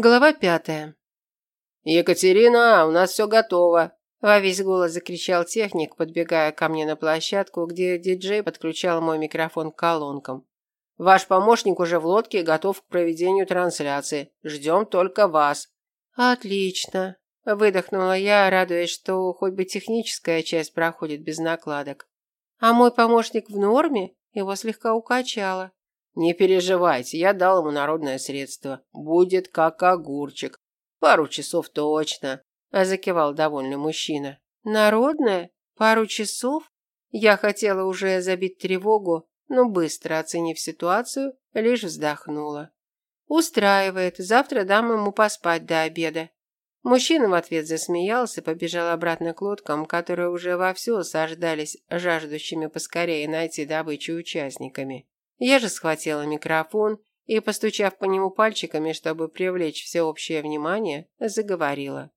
Глава пятая. «Екатерина, у нас все готово!» Во весь голос закричал техник, подбегая ко мне на площадку, где диджей подключал мой микрофон к колонкам. «Ваш помощник уже в лодке и готов к проведению трансляции. Ждем только вас». «Отлично!» – выдохнула я, радуясь, что хоть бы техническая часть проходит без накладок. «А мой помощник в норме?» Его слегка укачало. Не переживайте, я дал ему народное средство. Будет как огурчик. Пару часов точно. А закивал довольный мужчина. Народное? Пару часов? Я хотела уже забить тревогу, но быстро оценив ситуацию, лишь вздохнула. Устраивает. Завтра дам ему поспать до обеда. Мужчина в ответ засмеялся, побежал обратно к лодкам, которые уже вовсю осаждались жаждущими поскорее найти добычу участниками. Я же схватила микрофон и, постучав по нему пальчиками, чтобы привлечь всеобщее внимание, заговорила.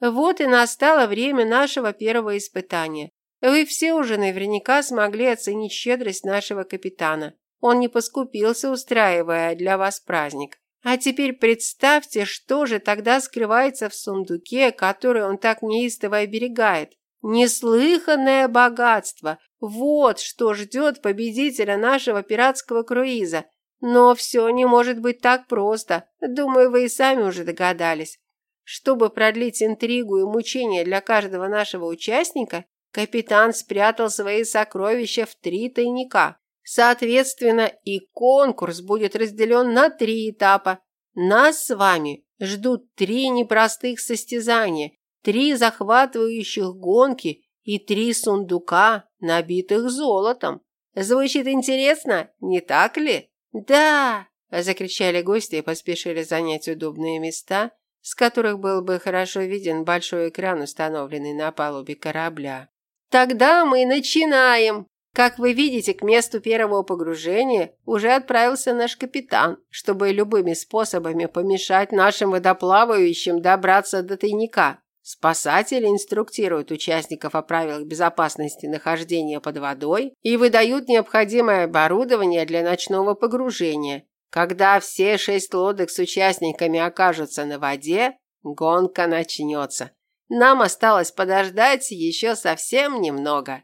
Вот и настало время нашего первого испытания. Вы все уже наверняка смогли оценить щедрость нашего капитана. Он не поскупился, устраивая для вас праздник. А теперь представьте, что же тогда скрывается в сундуке, который он так неистово оберегает. Неслыханное богатство, вот что ждет победителя нашего пиратского круиза. Но все не может быть так просто. Думаю, вы и сами уже догадались. Чтобы продлить интригу и мучения для каждого нашего участника, капитан спрятал свои сокровища в три тайника. Соответственно, и конкурс будет разделен на три этапа. Нас с вами ждут три непростых состязания, три захватывающих гонки и три сундука, набитых золотом. Звучит интересно, не так ли? Да, закричали гости и поспешили занять удобные места, с которых был бы хорошо виден большой экран, установленный на палубе корабля. Тогда мы начинаем. Как вы видите, к месту первого погружения уже отправился наш капитан, чтобы любыми способами помешать нашим водоплавающим добраться до тайника. Спасатели инструктируют участников о правилах безопасности нахождения под водой и выдают необходимое оборудование для ночного погружения. Когда все шесть лодок с участниками окажутся на воде, гонка начнется. Нам осталось подождать еще совсем немного.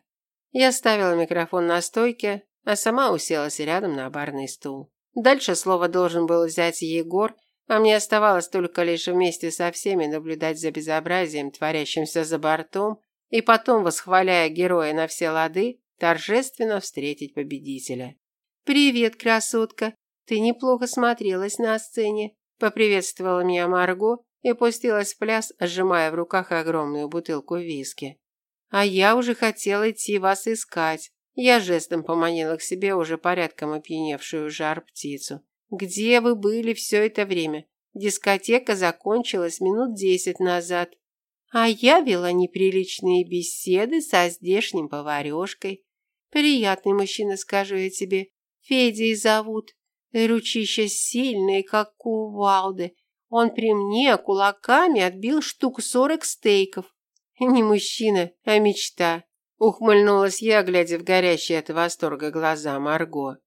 Я ставила микрофон на стойке, а сама уселась рядом на барный стул. Дальше слово должен был взять Егор, а мне оставалось только лишь вместе со всеми наблюдать за безобразием, творящимся за бортом, и потом, восхваляя героя на все лады, торжественно встретить победителя. «Привет, красотка! Ты неплохо смотрелась на сцене!» Поприветствовала меня Марго и пустилась в пляс, сжимая в руках огромную бутылку виски. «А я уже хотела идти вас искать!» Я жестом поманила к себе уже порядком опьяневшую жар птицу. Где вы были все это время? Дискотека закончилась минут десять назад. А я вела неприличные беседы со здешним поварешкой. Приятный мужчина, скажу я тебе. Федей зовут. Ручища сильные, как кувалды. Он при мне кулаками отбил штук сорок стейков. Не мужчина, а мечта. Ухмыльнулась я, глядя в горящие от восторга глаза Марго.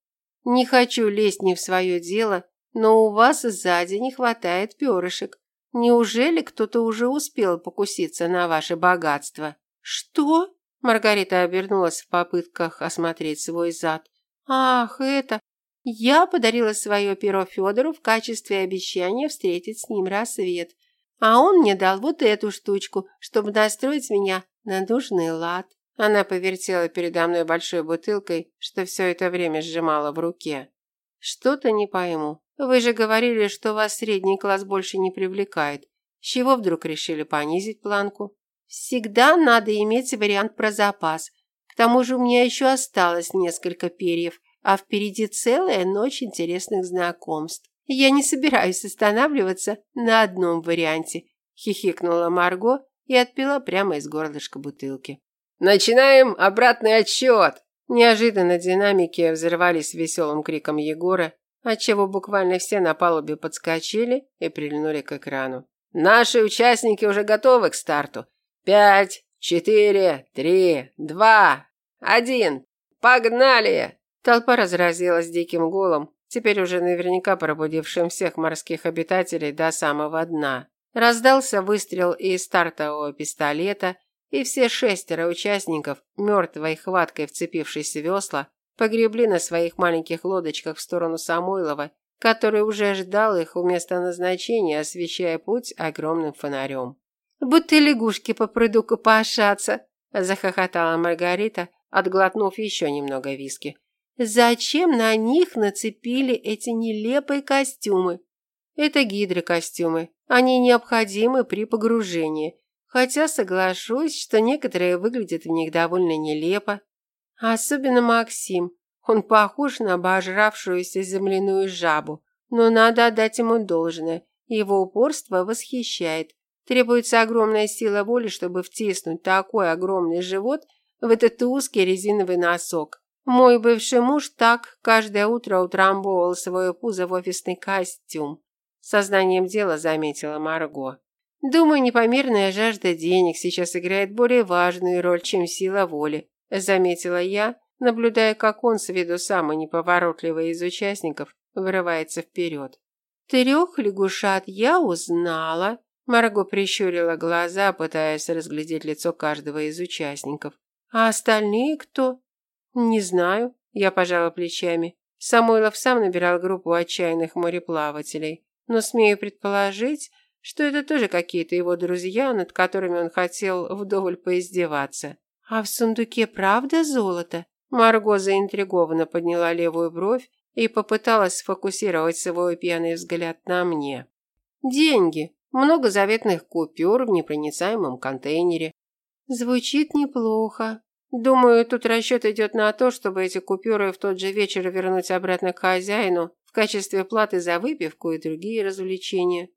Не хочу лезть не в свое дело, но у вас сзади не хватает перышек. Неужели кто-то уже успел покуситься на ваше богатство? Что? Маргарита обернулась в попытках осмотреть свой зад. Ах, это я подарила свое перо Федору в качестве обещания встретить с ним рассвет. А он мне дал вот эту штучку, чтобы настроить меня на нужный лад. Она повертела передо мной большой бутылкой, что все это время сжимала в руке. Что-то не пойму. Вы же говорили, что вас средний класс больше не привлекает. С чего вдруг решили понизить планку? Всегда надо иметь вариант про запас. К тому же у меня еще осталось несколько перьев, а впереди целая ночь интересных знакомств. Я не собираюсь останавливаться на одном варианте, хихикнула Марго и отпила прямо из горлышка бутылки. Начинаем обратный отсчет!» Неожиданно динамики взорвались веселым криком Егора, отчего буквально все на палубе подскочили и прильнули к экрану. «Наши участники уже готовы к старту. Пять, четыре, три, два, один. Погнали!» Толпа разразилась диким голом, теперь уже наверняка пробудившим всех морских обитателей до самого дна. Раздался выстрел из стартового пистолета, и все шестеро участников, мертвой хваткой вцепившись в весла, погребли на своих маленьких лодочках в сторону Самойлова, который уже ждал их у места назначения, освещая путь огромным фонарем. «Будто лягушки по пруду копошатся!» – захохотала Маргарита, отглотнув еще немного виски. «Зачем на них нацепили эти нелепые костюмы?» «Это гидрокостюмы. Они необходимы при погружении. Хотя соглашусь, что некоторые выглядят в них довольно нелепо. Особенно Максим. Он похож на обожравшуюся земляную жабу. Но надо отдать ему должное. Его упорство восхищает. Требуется огромная сила воли, чтобы втиснуть такой огромный живот в этот узкий резиновый носок. Мой бывший муж так каждое утро утрамбовал свое пузо в офисный костюм. Сознанием дела заметила Марго. Думаю, непомерная жажда денег сейчас играет более важную роль, чем сила воли, заметила я, наблюдая, как он с виду самый неповоротливый из участников вырывается вперед. Трех лягушат я узнала, Марго прищурила глаза, пытаясь разглядеть лицо каждого из участников. А остальные кто? Не знаю, я пожала плечами. Самойлов сам набирал группу отчаянных мореплавателей, но смею предположить, что это тоже какие-то его друзья, над которыми он хотел вдоволь поиздеваться. А в сундуке правда золото? Марго заинтригованно подняла левую бровь и попыталась сфокусировать свой пьяный взгляд на мне. Деньги, много заветных купюр в непроницаемом контейнере. Звучит неплохо. Думаю, тут расчет идет на то, чтобы эти купюры в тот же вечер вернуть обратно к хозяину в качестве платы за выпивку и другие развлечения.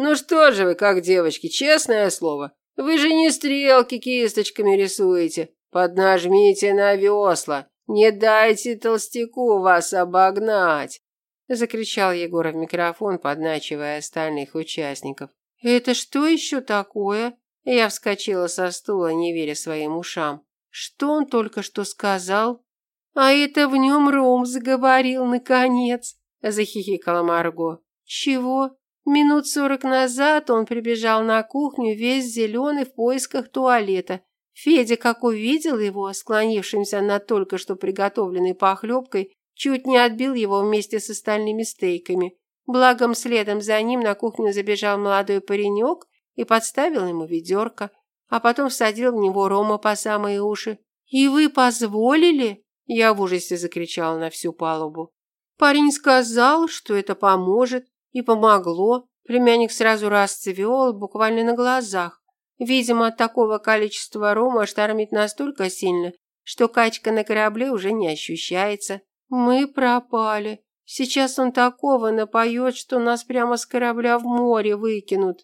Ну что же вы, как девочки, честное слово. Вы же не стрелки кисточками рисуете. Поднажмите на весла. Не дайте толстяку вас обогнать закричал Егор в микрофон, подначивая остальных участников. Это что еще такое? Я вскочила со стула, не веря своим ушам. Что он только что сказал? А это в нем Ром заговорил наконец, захихикала Марго. Чего? Минут сорок назад он прибежал на кухню весь зеленый в поисках туалета. Федя, как увидел его, склонившимся над только что приготовленной похлебкой, Чуть не отбил его вместе с остальными стейками. Благом следом за ним на кухню забежал молодой паренек и подставил ему ведерко, а потом всадил в него рома по самые уши. «И вы позволили?» Я в ужасе закричала на всю палубу. Парень сказал, что это поможет, и помогло. Племянник сразу расцвел, буквально на глазах. Видимо, от такого количества рома штормит настолько сильно, что качка на корабле уже не ощущается. Мы пропали. Сейчас он такого напоет, что нас прямо с корабля в море выкинут.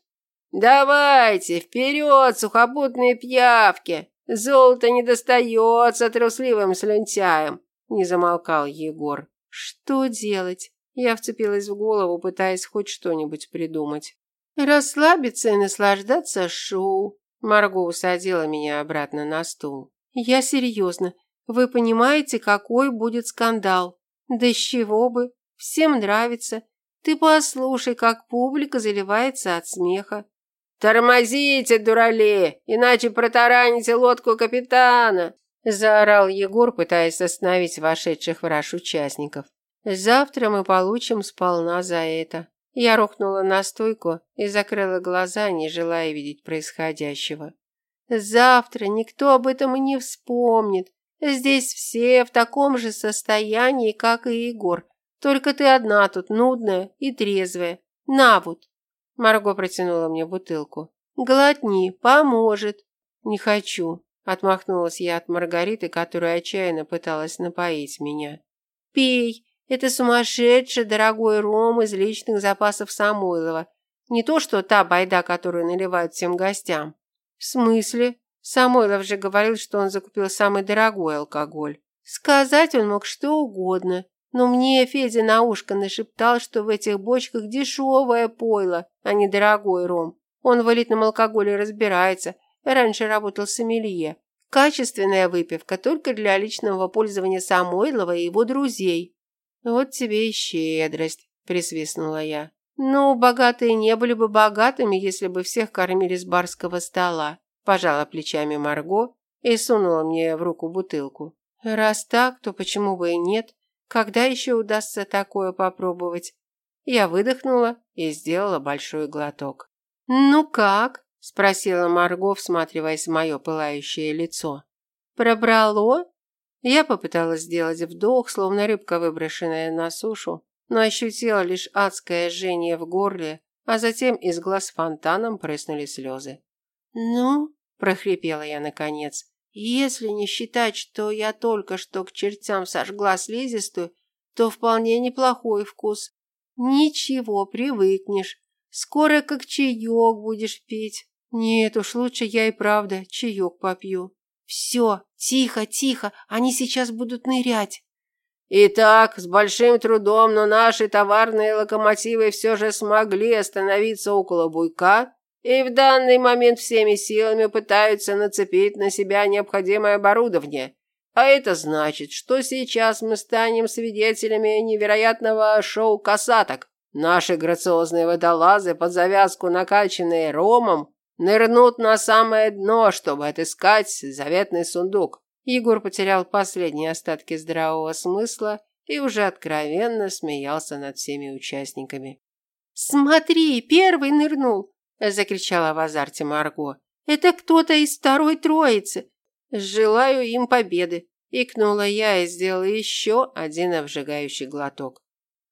Давайте, вперед, сухопутные пьявки! Золото не достается трусливым слюнтяям, не замолкал Егор. Что делать? Я вцепилась в голову, пытаясь хоть что-нибудь придумать. Расслабиться и наслаждаться шоу. Марго усадила меня обратно на стул. Я серьезно. Вы понимаете, какой будет скандал? Да с чего бы? Всем нравится. Ты послушай, как публика заливается от смеха. Тормозите, дурале, иначе протараните лодку капитана, заорал Егор, пытаясь остановить вошедших в раж участников. Завтра мы получим сполна за это. Я рухнула на стойку и закрыла глаза, не желая видеть происходящего. Завтра никто об этом и не вспомнит. Здесь все в таком же состоянии, как и Егор. Только ты одна тут нудная и трезвая. На вот. Марго протянула мне бутылку. Глотни, поможет. Не хочу, отмахнулась я от Маргариты, которая отчаянно пыталась напоить меня. Пей. Это сумасшедший дорогой ром из личных запасов Самойлова. Не то, что та байда, которую наливают всем гостям. В смысле? Самойлов же говорил, что он закупил самый дорогой алкоголь. Сказать он мог что угодно, но мне Федя на ушко нашептал, что в этих бочках дешевое пойло, а не дорогой ром. Он в элитном алкоголе разбирается, раньше работал сомелье. Качественная выпивка только для личного пользования Самойлова и его друзей. Вот тебе и щедрость, присвистнула я. Ну, богатые не были бы богатыми, если бы всех кормили с барского стола. Пожала плечами Марго и сунула мне в руку бутылку. Раз так, то почему бы и нет? Когда еще удастся такое попробовать? Я выдохнула и сделала большой глоток. Ну как? спросила Марго, всматриваясь в мое пылающее лицо. Пробрало? Я попыталась сделать вдох, словно рыбка, выброшенная на сушу, но ощутила лишь адское жжение в горле, а затем из глаз фонтаном прыснули слезы. «Ну?» – прохрипела я наконец. «Если не считать, что я только что к чертям сожгла слизистую, то вполне неплохой вкус. Ничего, привыкнешь. Скоро как чаек будешь пить. Нет уж, лучше я и правда чаек попью. Все, тихо, тихо, они сейчас будут нырять. Итак, с большим трудом, но наши товарные локомотивы все же смогли остановиться около буйка и в данный момент всеми силами пытаются нацепить на себя необходимое оборудование. А это значит, что сейчас мы станем свидетелями невероятного шоу касаток. Наши грациозные водолазы, под завязку накачанные ромом, нырнут на самое дно, чтобы отыскать заветный сундук. Егор потерял последние остатки здравого смысла и уже откровенно смеялся над всеми участниками. «Смотри, первый нырнул!» – закричала в азарте Марго. «Это кто-то из второй троицы! Желаю им победы!» – икнула я и сделала еще один обжигающий глоток.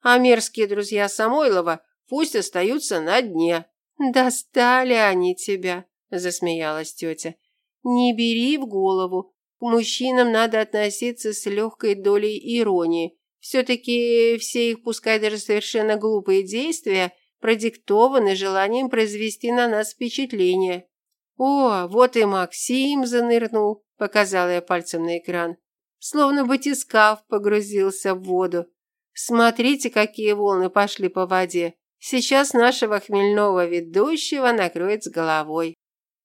«А мерзкие друзья Самойлова пусть остаются на дне!» «Достали они тебя!» – засмеялась тетя. «Не бери в голову, к мужчинам надо относиться с легкой долей иронии. Все-таки все их, пускай даже совершенно глупые действия, продиктованы желанием произвести на нас впечатление. «О, вот и Максим занырнул», – показала я пальцем на экран. Словно батискаф погрузился в воду. Смотрите, какие волны пошли по воде. Сейчас нашего хмельного ведущего накроет с головой.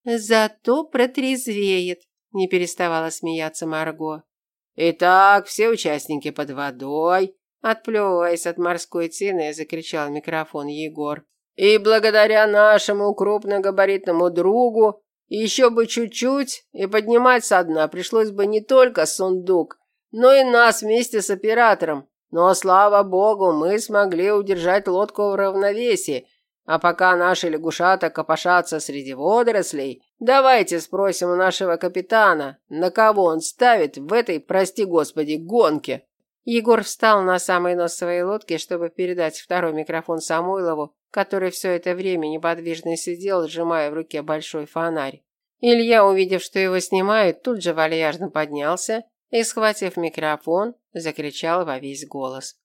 Зато протрезвеет, не переставала смеяться Марго. Итак, все участники под водой, отплевываясь от морской тины, закричал микрофон Егор. И благодаря нашему крупногабаритному другу еще бы чуть-чуть и поднимать со дна пришлось бы не только сундук, но и нас вместе с оператором. Но слава богу, мы смогли удержать лодку в равновесии а пока наши лягушата копошатся среди водорослей, давайте спросим у нашего капитана, на кого он ставит в этой, прости господи, гонке. Егор встал на самый нос своей лодки, чтобы передать второй микрофон Самойлову, который все это время неподвижно сидел, сжимая в руке большой фонарь. Илья, увидев, что его снимают, тут же вальяжно поднялся и, схватив микрофон, закричал во весь голос.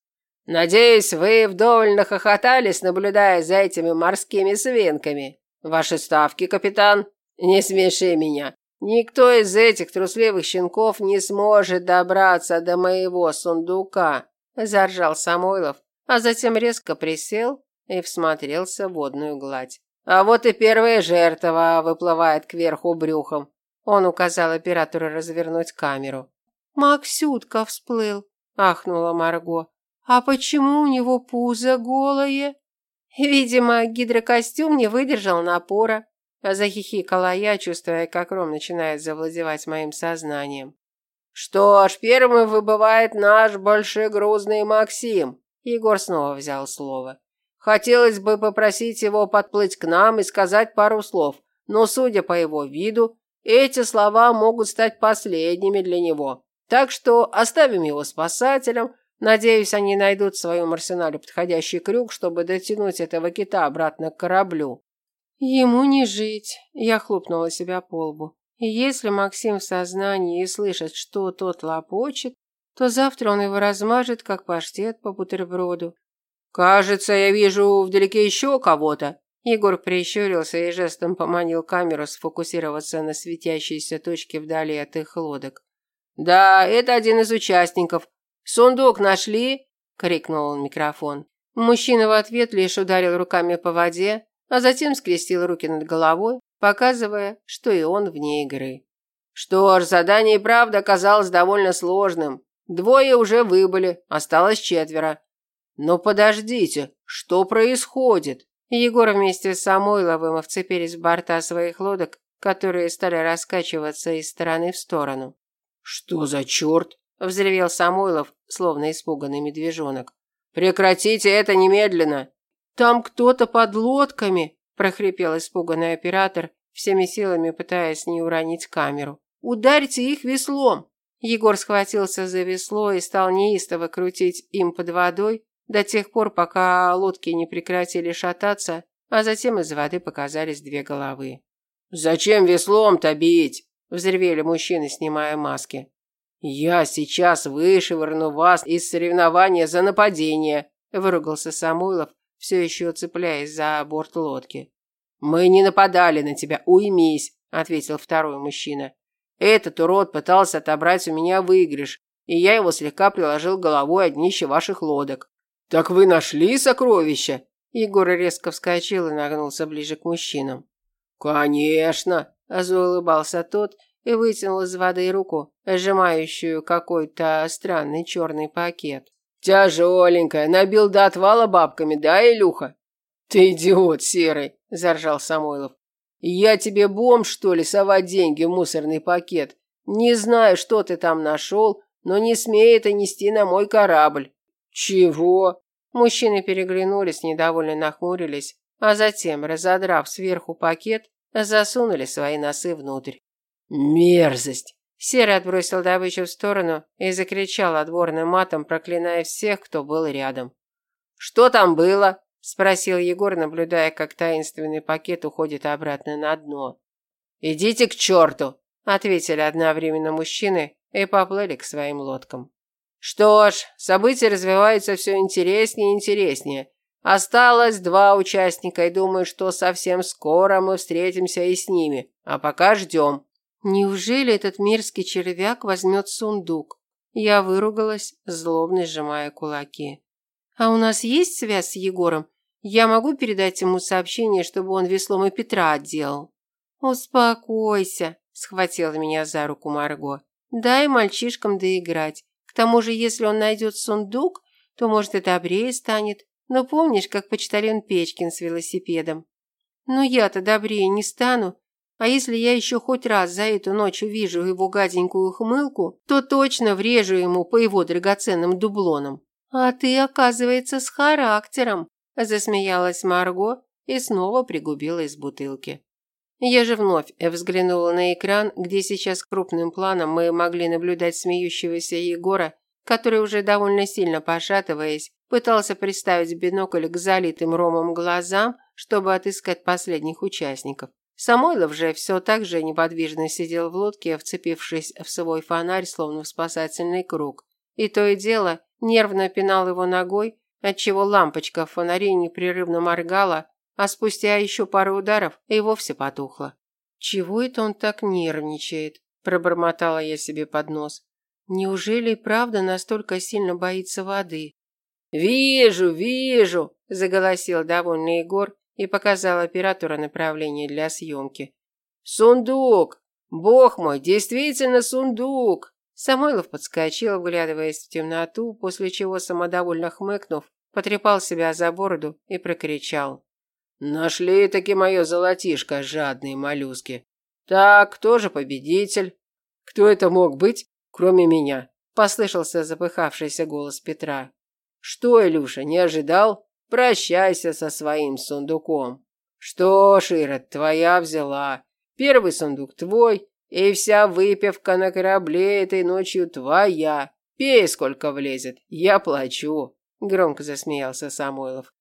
Надеюсь, вы вдоволь нахохотались, наблюдая за этими морскими свинками. Ваши ставки, капитан? Не смеши меня. Никто из этих трусливых щенков не сможет добраться до моего сундука, заржал Самойлов, а затем резко присел и всмотрелся в водную гладь. А вот и первая жертва выплывает кверху брюхом. Он указал оператору развернуть камеру. Максютка всплыл, ахнула Марго. А почему у него пузо голое? Видимо, гидрокостюм не выдержал напора. Захихикала я, чувствуя, как Ром начинает завладевать моим сознанием. Что ж, первым выбывает наш большегрузный Максим. Егор снова взял слово. Хотелось бы попросить его подплыть к нам и сказать пару слов, но, судя по его виду, эти слова могут стать последними для него. Так что оставим его спасателем, Надеюсь, они найдут в своем арсенале подходящий крюк, чтобы дотянуть этого кита обратно к кораблю. Ему не жить. Я хлопнула себя по лбу. И если Максим в сознании и слышит, что тот лопочет, то завтра он его размажет, как паштет по бутерброду. «Кажется, я вижу вдалеке еще кого-то». Егор прищурился и жестом поманил камеру сфокусироваться на светящейся точке вдали от их лодок. «Да, это один из участников. «Сундук нашли?» – крикнул он в микрофон. Мужчина в ответ лишь ударил руками по воде, а затем скрестил руки над головой, показывая, что и он вне игры. Что ж, задание и правда оказалось довольно сложным. Двое уже выбыли, осталось четверо. Но подождите, что происходит? Егор вместе с Самойловым вцепились в борта своих лодок, которые стали раскачиваться из стороны в сторону. Что за черт? взревел Самойлов, словно испуганный медвежонок. Прекратите это немедленно. Там кто-то под лодками, прохрипел испуганный оператор, всеми силами пытаясь не уронить камеру. Ударьте их веслом. Егор схватился за весло и стал неистово крутить им под водой до тех пор, пока лодки не прекратили шататься, а затем из воды показались две головы. «Зачем веслом-то бить?» – взревели мужчины, снимая маски. «Я сейчас вышвырну вас из соревнования за нападение», – выругался Самойлов, все еще цепляясь за борт лодки. «Мы не нападали на тебя, уймись», – ответил второй мужчина. Этот урод пытался отобрать у меня выигрыш, и я его слегка приложил головой о днище ваших лодок. Так вы нашли сокровища? Егор резко вскочил и нагнулся ближе к мужчинам. Конечно, заулыбался тот и вытянул из воды руку, сжимающую какой-то странный черный пакет. Тяжеленькая, набил до отвала бабками, да, Илюха? Ты идиот серый, заржал Самойлов. Я тебе бомж, что ли, совать деньги в мусорный пакет? Не знаю, что ты там нашел, но не смей это нести на мой корабль. Чего? Мужчины переглянулись, недовольно нахмурились, а затем, разодрав сверху пакет, засунули свои носы внутрь. Мерзость. Серый отбросил добычу в сторону и закричал отборным матом, проклиная всех, кто был рядом. Что там было? спросил Егор, наблюдая, как таинственный пакет уходит обратно на дно. Идите к черту!» – ответили одновременно мужчины и поплыли к своим лодкам. Что ж, события развиваются все интереснее и интереснее. Осталось два участника, и думаю, что совсем скоро мы встретимся и с ними. А пока ждем. Неужели этот мерзкий червяк возьмет сундук? Я выругалась, злобно сжимая кулаки. А у нас есть связь с Егором? Я могу передать ему сообщение, чтобы он веслом и Петра отделал? Успокойся, схватила меня за руку Марго. Дай мальчишкам доиграть. К тому же, если он найдет сундук, то, может, и добрее станет. Но помнишь, как почтальон Печкин с велосипедом? Ну, я-то добрее не стану. А если я еще хоть раз за эту ночь увижу его гаденькую ухмылку, то точно врежу ему по его драгоценным дублонам. А ты, оказывается, с характером. Засмеялась Марго и снова пригубила из бутылки. Я же вновь взглянула на экран, где сейчас крупным планом мы могли наблюдать смеющегося Егора, который уже довольно сильно пошатываясь, пытался приставить бинокль к залитым ромом глазам, чтобы отыскать последних участников. Самойлов же все так же неподвижно сидел в лодке, вцепившись в свой фонарь, словно в спасательный круг. И то и дело нервно пинал его ногой, отчего лампочка в фонаре непрерывно моргала, а спустя еще пару ударов и вовсе потухла. «Чего это он так нервничает?» – пробормотала я себе под нос. «Неужели правда настолько сильно боится воды?» «Вижу, вижу!» – заголосил довольный Егор и показал оператору направление для съемки. «Сундук! Бог мой, действительно сундук!» Самойлов подскочил, вглядываясь в темноту, после чего, самодовольно хмыкнув, потрепал себя за бороду и прокричал. «Нашли таки мое золотишко, жадные моллюски. Так, кто же победитель? Кто это мог быть, кроме меня?» Послышался запыхавшийся голос Петра. «Что, Илюша, не ожидал? Прощайся со своим сундуком». «Что ж, Ирод, твоя взяла. Первый сундук твой, и вся выпивка на корабле этой ночью твоя. Пей, сколько влезет, я плачу. Громко засмеялся Самойлов.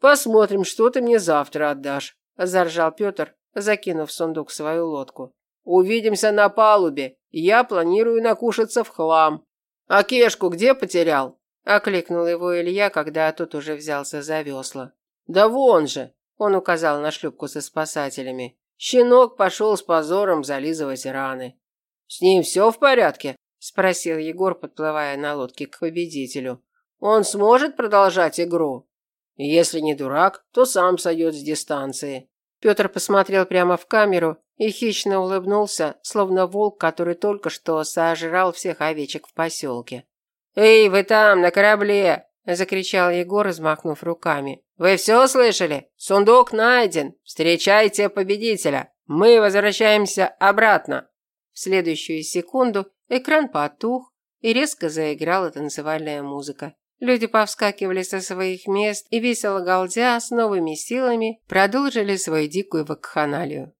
Посмотрим, что ты мне завтра отдашь, заржал Петр, закинув в сундук свою лодку. Увидимся на палубе. Я планирую накушаться в хлам. А кешку где потерял? Окликнул его Илья, когда тот уже взялся за весла. Да вон же, он указал на шлюпку со спасателями. Щенок пошел с позором зализывать раны. С ним все в порядке? спросил Егор, подплывая на лодке к победителю. Он сможет продолжать игру? Если не дурак, то сам сойдет с дистанции. Петр посмотрел прямо в камеру и хищно улыбнулся, словно волк, который только что сожрал всех овечек в поселке. «Эй, вы там, на корабле!» – закричал Егор, размахнув руками. «Вы все слышали? Сундук найден! Встречайте победителя! Мы возвращаемся обратно!» В следующую секунду экран потух, и резко заиграла танцевальная музыка. Люди повскакивали со своих мест и, весело галдя, с новыми силами продолжили свою дикую вакханалию.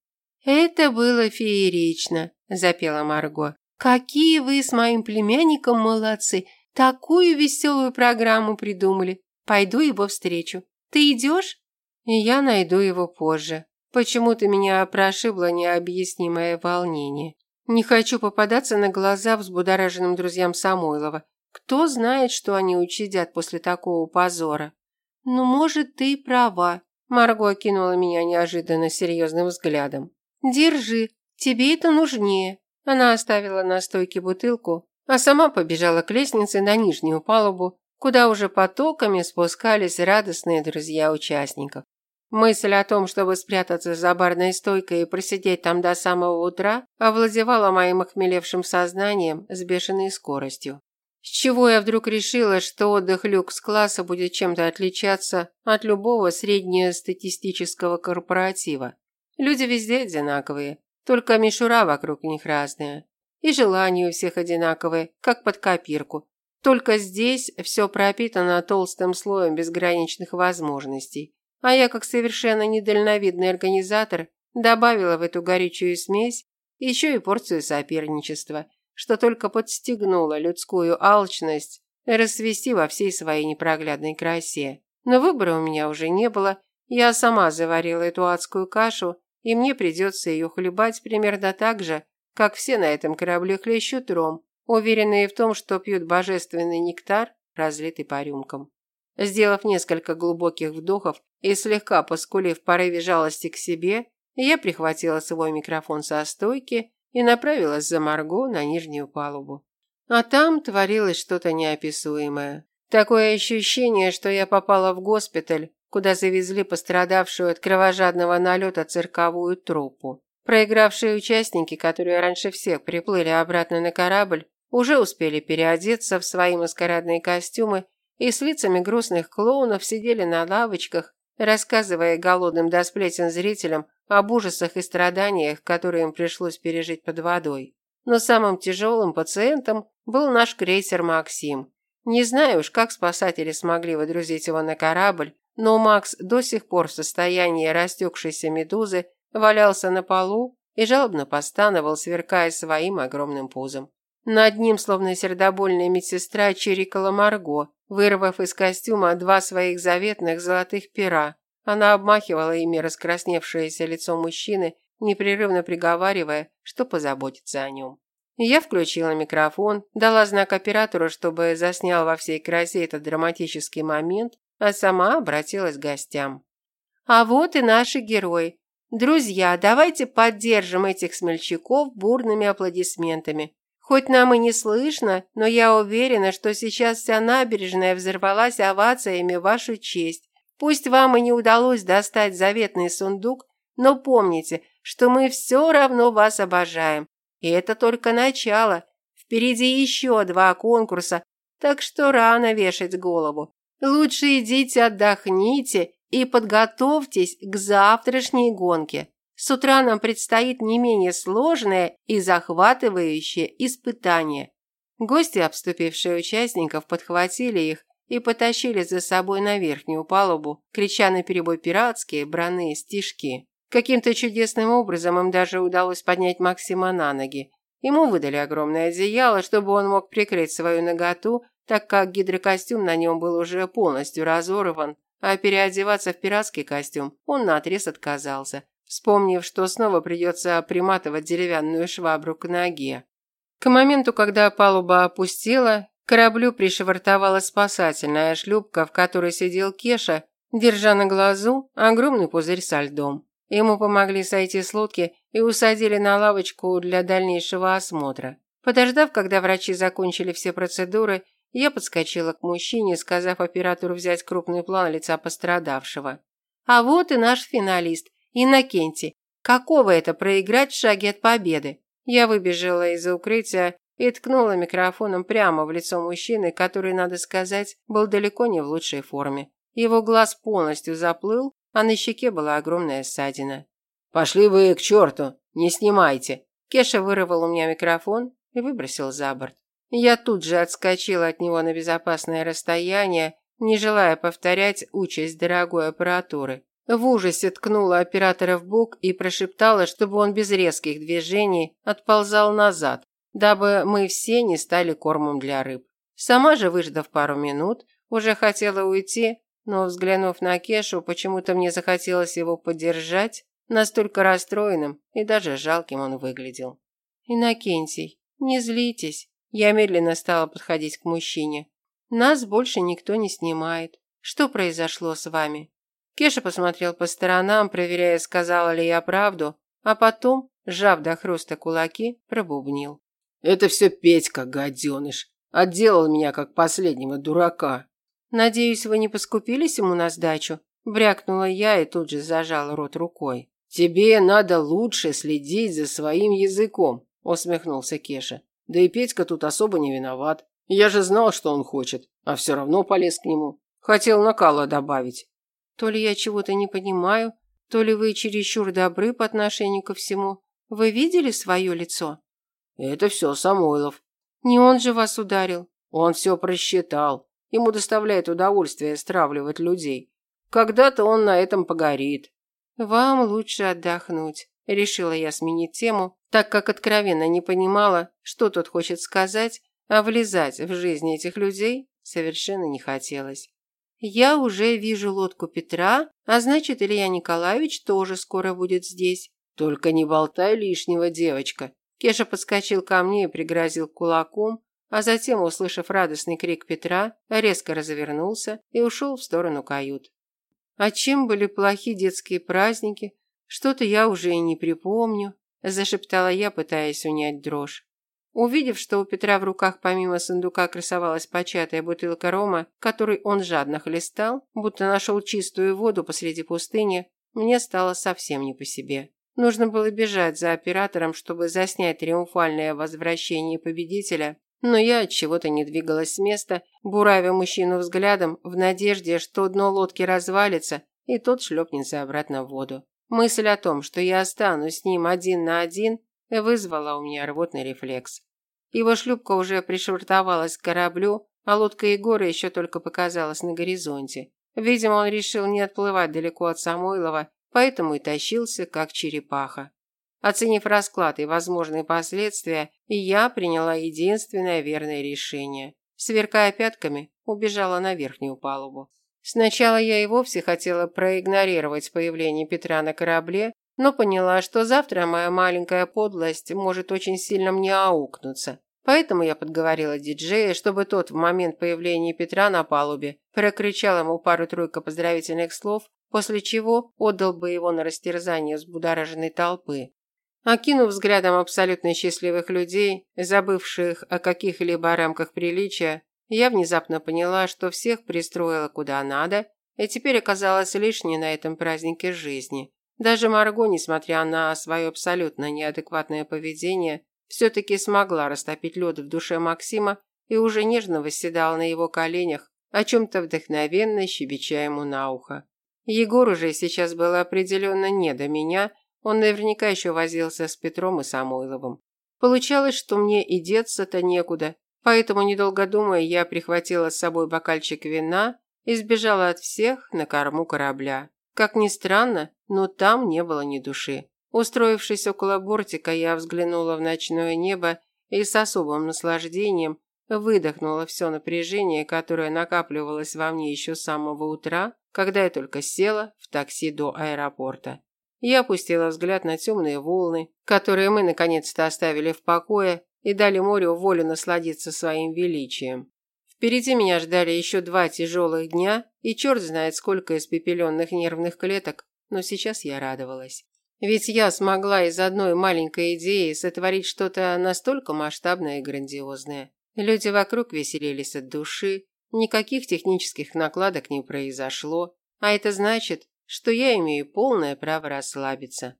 «Это было феерично», – запела Марго. «Какие вы с моим племянником молодцы! Такую веселую программу придумали. Пойду его встречу. Ты идешь?» «И я найду его позже. Почему-то меня прошибло необъяснимое волнение. Не хочу попадаться на глаза взбудораженным друзьям Самойлова. Кто знает, что они учидят после такого позора? Ну, может, ты и права. Марго окинула меня неожиданно серьезным взглядом. Держи, тебе это нужнее. Она оставила на стойке бутылку, а сама побежала к лестнице на нижнюю палубу, куда уже потоками спускались радостные друзья участников. Мысль о том, чтобы спрятаться за барной стойкой и просидеть там до самого утра, овладевала моим охмелевшим сознанием с бешеной скоростью. С чего я вдруг решила, что отдых люкс-класса будет чем-то отличаться от любого среднестатистического корпоратива? Люди везде одинаковые, только мишура вокруг них разная. И желания у всех одинаковые, как под копирку. Только здесь все пропитано толстым слоем безграничных возможностей. А я, как совершенно недальновидный организатор, добавила в эту горячую смесь еще и порцию соперничества – что только подстегнуло людскую алчность расцвести во всей своей непроглядной красе. Но выбора у меня уже не было, я сама заварила эту адскую кашу, и мне придется ее хлебать примерно так же, как все на этом корабле хлещут ром, уверенные в том, что пьют божественный нектар, разлитый по рюмкам. Сделав несколько глубоких вдохов и слегка поскулив в порыве жалости к себе, я прихватила свой микрофон со стойки и направилась за Марго на нижнюю палубу. А там творилось что-то неописуемое. Такое ощущение, что я попала в госпиталь, куда завезли пострадавшую от кровожадного налета цирковую труппу. Проигравшие участники, которые раньше всех приплыли обратно на корабль, уже успели переодеться в свои маскарадные костюмы и с лицами грустных клоунов сидели на лавочках, рассказывая голодным до сплетен зрителям об ужасах и страданиях, которые им пришлось пережить под водой. Но самым тяжелым пациентом был наш крейсер «Максим». Не знаю уж, как спасатели смогли водрузить его на корабль, но Макс до сих пор в состоянии растекшейся медузы валялся на полу и жалобно постановал, сверкая своим огромным пузом. Над ним, словно сердобольная медсестра, чирикала Марго, вырвав из костюма два своих заветных золотых пера, она обмахивала ими раскрасневшееся лицо мужчины, непрерывно приговаривая, что позаботится о нем. Я включила микрофон, дала знак оператору, чтобы заснял во всей красе этот драматический момент, а сама обратилась к гостям. А вот и наши герои. Друзья, давайте поддержим этих смельчаков бурными аплодисментами. Хоть нам и не слышно, но я уверена, что сейчас вся набережная взорвалась овациями вашу честь. Пусть вам и не удалось достать заветный сундук, но помните, что мы все равно вас обожаем. И это только начало. Впереди еще два конкурса, так что рано вешать голову. Лучше идите отдохните и подготовьтесь к завтрашней гонке. С утра нам предстоит не менее сложное и захватывающее испытание. Гости, обступившие участников, подхватили их и потащили за собой на верхнюю палубу, крича на перебой пиратские бранные стишки. Каким-то чудесным образом им даже удалось поднять Максима на ноги. Ему выдали огромное одеяло, чтобы он мог прикрыть свою наготу, так как гидрокостюм на нем был уже полностью разорван, а переодеваться в пиратский костюм он наотрез отказался, вспомнив, что снова придется приматывать деревянную швабру к ноге. К моменту, когда палуба опустела, кораблю пришвартовала спасательная шлюпка, в которой сидел Кеша, держа на глазу огромный пузырь со льдом. Ему помогли сойти с лодки и усадили на лавочку для дальнейшего осмотра. Подождав, когда врачи закончили все процедуры, я подскочила к мужчине, сказав оператору взять крупный план лица пострадавшего. А вот и наш финалист, Иннокентий. Какого это проиграть в шаге от победы? Я выбежала из-за укрытия и ткнула микрофоном прямо в лицо мужчины, который, надо сказать, был далеко не в лучшей форме. Его глаз полностью заплыл, а на щеке была огромная ссадина. «Пошли вы к черту! Не снимайте!» Кеша вырвал у меня микрофон и выбросил за борт. Я тут же отскочила от него на безопасное расстояние, не желая повторять участь дорогой аппаратуры. В ужасе ткнула оператора в бок и прошептала, чтобы он без резких движений отползал назад, дабы мы все не стали кормом для рыб. Сама же, выждав пару минут, уже хотела уйти, но, взглянув на Кешу, почему-то мне захотелось его поддержать, настолько расстроенным и даже жалким он выглядел. «Иннокентий, не злитесь», я медленно стала подходить к мужчине. «Нас больше никто не снимает. Что произошло с вами?» Кеша посмотрел по сторонам, проверяя, сказала ли я правду, а потом, сжав до хруста кулаки, пробубнил. «Это все Петька, гаденыш. Отделал меня, как последнего дурака». «Надеюсь, вы не поскупились ему на сдачу?» Брякнула я и тут же зажала рот рукой. «Тебе надо лучше следить за своим языком», усмехнулся Кеша. «Да и Петька тут особо не виноват. Я же знал, что он хочет, а все равно полез к нему. Хотел накала добавить. То ли я чего-то не понимаю, то ли вы чересчур добры по отношению ко всему. Вы видели свое лицо? Это все Самойлов. Не он же вас ударил. Он все просчитал. Ему доставляет удовольствие стравливать людей. Когда-то он на этом погорит. Вам лучше отдохнуть. Решила я сменить тему, так как откровенно не понимала, что тот хочет сказать, а влезать в жизнь этих людей совершенно не хотелось. Я уже вижу лодку Петра, а значит, Илья Николаевич тоже скоро будет здесь. Только не болтай лишнего, девочка. Кеша подскочил ко мне и пригрозил кулаком, а затем, услышав радостный крик Петра, резко развернулся и ушел в сторону кают. А чем были плохи детские праздники? Что-то я уже и не припомню, зашептала я, пытаясь унять дрожь. Увидев, что у Петра в руках помимо сундука красовалась початая бутылка рома, которой он жадно хлестал, будто нашел чистую воду посреди пустыни, мне стало совсем не по себе. Нужно было бежать за оператором, чтобы заснять триумфальное возвращение победителя, но я от чего-то не двигалась с места, буравя мужчину взглядом в надежде, что дно лодки развалится, и тот шлепнется обратно в воду. Мысль о том, что я останусь с ним один на один, вызвала у меня рвотный рефлекс. Его шлюпка уже пришвартовалась к кораблю, а лодка Егора еще только показалась на горизонте. Видимо, он решил не отплывать далеко от Самойлова, поэтому и тащился, как черепаха. Оценив расклад и возможные последствия, я приняла единственное верное решение. Сверкая пятками, убежала на верхнюю палубу. Сначала я и вовсе хотела проигнорировать появление Петра на корабле, но поняла, что завтра моя маленькая подлость может очень сильно мне аукнуться. Поэтому я подговорила диджея, чтобы тот в момент появления Петра на палубе прокричал ему пару-тройку поздравительных слов, после чего отдал бы его на растерзание взбудораженной толпы. Окинув взглядом абсолютно счастливых людей, забывших о каких-либо рамках приличия, я внезапно поняла, что всех пристроила куда надо, и теперь оказалась лишней на этом празднике жизни. Даже Марго, несмотря на свое абсолютно неадекватное поведение, все-таки смогла растопить лед в душе Максима и уже нежно восседала на его коленях, о чем-то вдохновенно щебеча ему на ухо. Егор уже сейчас был определенно не до меня, он наверняка еще возился с Петром и Самойловым. Получалось, что мне и деться-то некуда, поэтому, недолго думая, я прихватила с собой бокальчик вина и сбежала от всех на корму корабля. Как ни странно, но там не было ни души. Устроившись около бортика, я взглянула в ночное небо и с особым наслаждением выдохнула все напряжение, которое накапливалось во мне еще с самого утра, когда я только села в такси до аэропорта. Я опустила взгляд на темные волны, которые мы наконец-то оставили в покое и дали морю волю насладиться своим величием. Впереди меня ждали еще два тяжелых дня, и черт знает сколько испепеленных нервных клеток, но сейчас я радовалась. Ведь я смогла из одной маленькой идеи сотворить что-то настолько масштабное и грандиозное. Люди вокруг веселились от души, никаких технических накладок не произошло, а это значит, что я имею полное право расслабиться.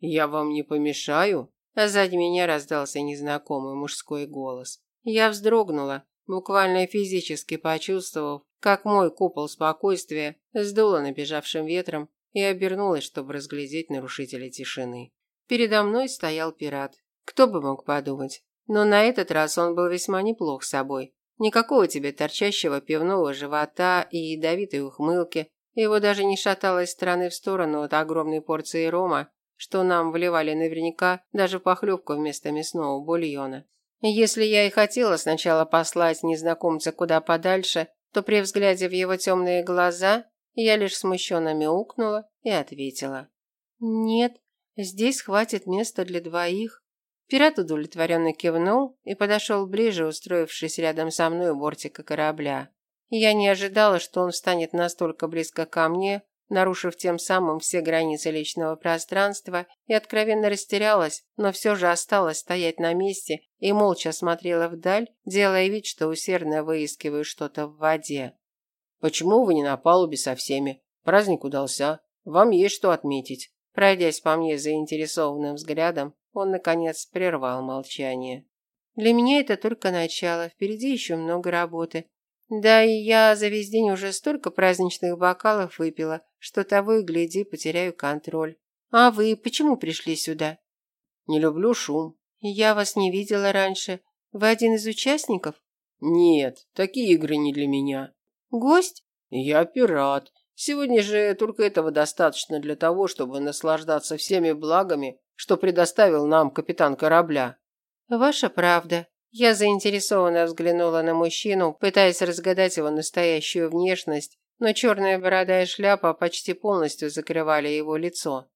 «Я вам не помешаю?» А сзади меня раздался незнакомый мужской голос. Я вздрогнула, буквально физически почувствовав, как мой купол спокойствия сдуло набежавшим ветром и обернулась, чтобы разглядеть нарушителя тишины. Передо мной стоял пират. Кто бы мог подумать. Но на этот раз он был весьма неплох собой. Никакого тебе торчащего пивного живота и ядовитой ухмылки. Его даже не шатало из стороны в сторону от огромной порции рома, что нам вливали наверняка даже похлебку вместо мясного бульона. Если я и хотела сначала послать незнакомца куда подальше, то при взгляде в его темные глаза я лишь смущенно мяукнула и ответила. «Нет, здесь хватит места для двоих». Пират удовлетворенно кивнул и подошел ближе, устроившись рядом со мной у бортика корабля. Я не ожидала, что он встанет настолько близко ко мне, нарушив тем самым все границы личного пространства, и откровенно растерялась, но все же осталась стоять на месте и молча смотрела вдаль, делая вид, что усердно выискиваю что-то в воде. «Почему вы не на палубе со всеми? Праздник удался. Вам есть что отметить». Пройдясь по мне заинтересованным взглядом, он, наконец, прервал молчание. «Для меня это только начало, впереди еще много работы. Да и я за весь день уже столько праздничных бокалов выпила, что того и гляди, потеряю контроль. А вы почему пришли сюда? Не люблю шум. Я вас не видела раньше. Вы один из участников? Нет, такие игры не для меня. Гость? Я пират. Сегодня же только этого достаточно для того, чтобы наслаждаться всеми благами, что предоставил нам капитан корабля. Ваша правда. Я заинтересованно взглянула на мужчину, пытаясь разгадать его настоящую внешность, но черная борода и шляпа почти полностью закрывали его лицо.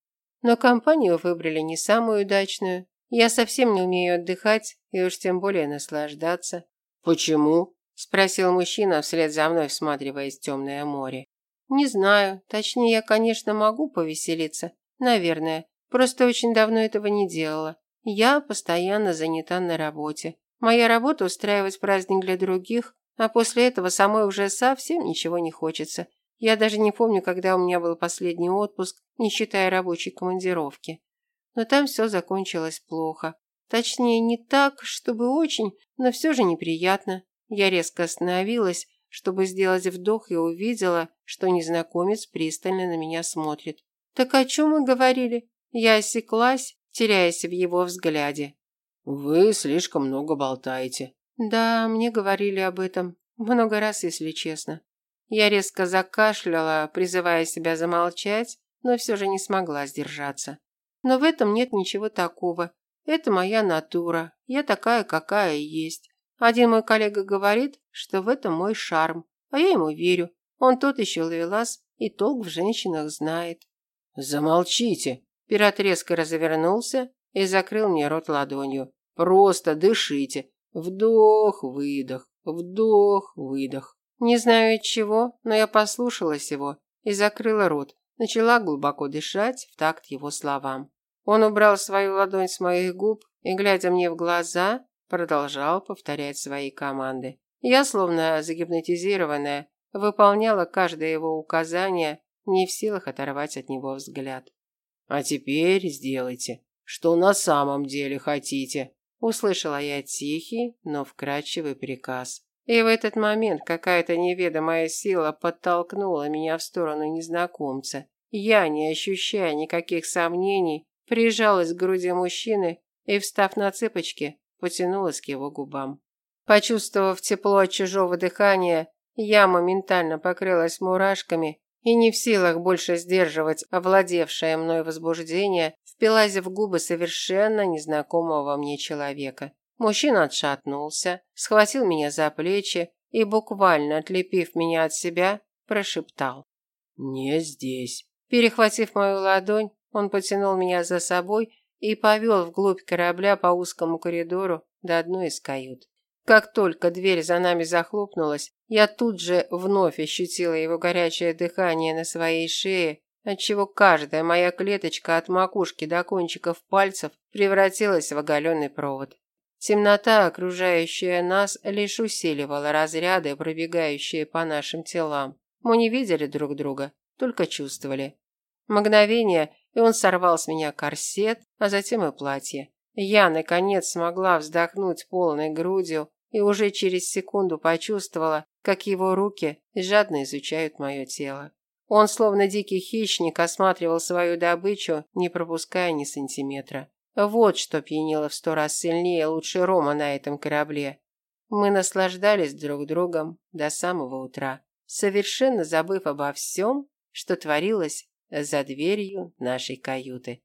Но компанию выбрали не самую удачную. Я совсем не умею отдыхать и уж тем более наслаждаться. Почему? спросил мужчина вслед за мной, всматриваясь в темное море. Не знаю, точнее, я, конечно, могу повеселиться, наверное, просто очень давно этого не делала. Я постоянно занята на работе. Моя работа устраивать праздник для других, а после этого самой уже совсем ничего не хочется. Я даже не помню, когда у меня был последний отпуск, не считая рабочей командировки. Но там все закончилось плохо. Точнее, не так, чтобы очень, но все же неприятно. Я резко остановилась, чтобы сделать вдох и увидела, что незнакомец пристально на меня смотрит. «Так о чем мы говорили?» Я осеклась, теряясь в его взгляде. «Вы слишком много болтаете», да, мне говорили об этом. Много раз, если честно. Я резко закашляла, призывая себя замолчать, но все же не смогла сдержаться. Но в этом нет ничего такого. Это моя натура. Я такая, какая есть. Один мой коллега говорит, что в этом мой шарм. А я ему верю. Он тот еще ловелас и толк в женщинах знает. Замолчите. Пират резко развернулся и закрыл мне рот ладонью. Просто дышите. Вдох, выдох, вдох, выдох. Не знаю от чего, но я послушалась его и закрыла рот, начала глубоко дышать в такт его словам. Он убрал свою ладонь с моих губ и, глядя мне в глаза, продолжал повторять свои команды. Я, словно загипнотизированная, выполняла каждое его указание, не в силах оторвать от него взгляд. «А теперь сделайте, что на самом деле хотите», Услышала я тихий, но вкрадчивый приказ. И в этот момент какая-то неведомая сила подтолкнула меня в сторону незнакомца. Я, не ощущая никаких сомнений, прижалась к груди мужчины и, встав на цыпочки, потянулась к его губам. Почувствовав тепло от чужого дыхания, я моментально покрылась мурашками и не в силах больше сдерживать овладевшее мной возбуждение, впилась в губы совершенно незнакомого мне человека. Мужчина отшатнулся, схватил меня за плечи и, буквально отлепив меня от себя, прошептал. «Не здесь». Перехватив мою ладонь, он потянул меня за собой и повел вглубь корабля по узкому коридору до одной из кают. Как только дверь за нами захлопнулась, я тут же вновь ощутила его горячее дыхание на своей шее, отчего каждая моя клеточка от макушки до кончиков пальцев превратилась в оголенный провод. Темнота, окружающая нас, лишь усиливала разряды, пробегающие по нашим телам. Мы не видели друг друга, только чувствовали. Мгновение, и он сорвал с меня корсет, а затем и платье. Я, наконец, смогла вздохнуть полной грудью и уже через секунду почувствовала, как его руки жадно изучают мое тело. Он, словно дикий хищник, осматривал свою добычу, не пропуская ни сантиметра. Вот что пьянило в сто раз сильнее лучше рома на этом корабле. Мы наслаждались друг другом до самого утра, совершенно забыв обо всем, что творилось за дверью нашей каюты.